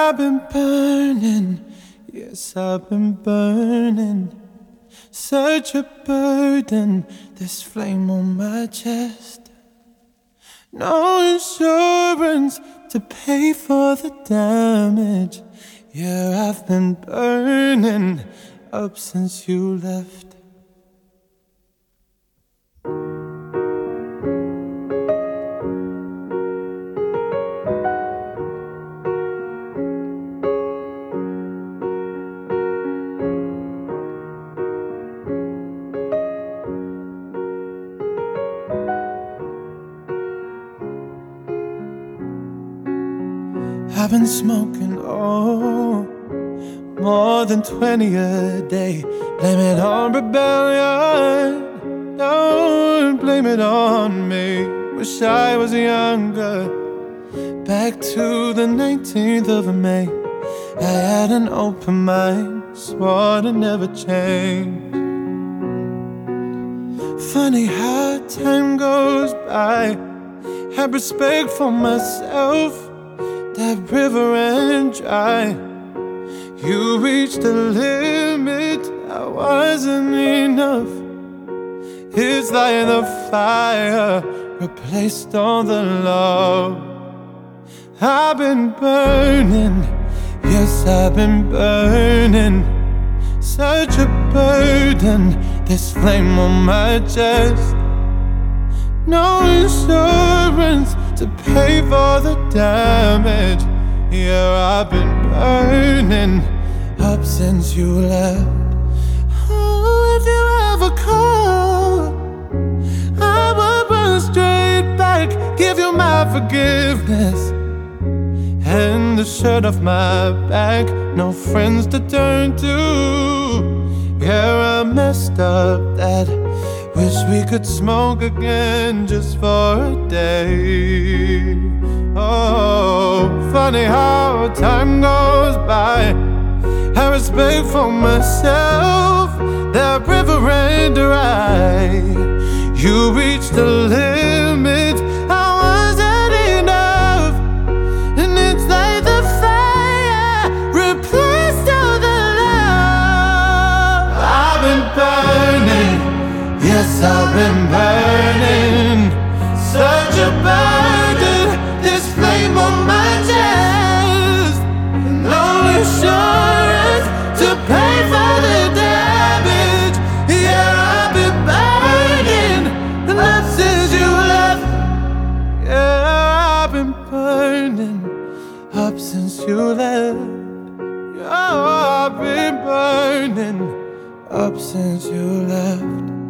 I've been burning, yes, I've been burning. Such a burden, this flame on my chest. No insurance to pay for the damage. Yeah, I've been burning up since you left. I've been smoking, oh, more than 20 a day. Blame it on rebellion, don't blame it on me. Wish I was younger, back to the 19th of May. I had an open mind, swore to never change. Funny how time goes by, have respect for myself that river ran dry. You reached the limit, I wasn't enough. It's like the fire replaced all the love. I've been burning, yes, I've been burning. Such a burden, this flame on my chest. No insurance to pay for the damage. Yeah, I've been burning up since you left. Oh, if you ever call, I will run straight back, give you my forgiveness. And the shirt off my back, no friends to turn to. Yeah, I messed up that Wish we could smoke again just for a day. Oh, funny how time goes by. Have respect for myself. That river ran dry. You reached the limit. Burning up since you left. Yeah, I've been burning up since you left.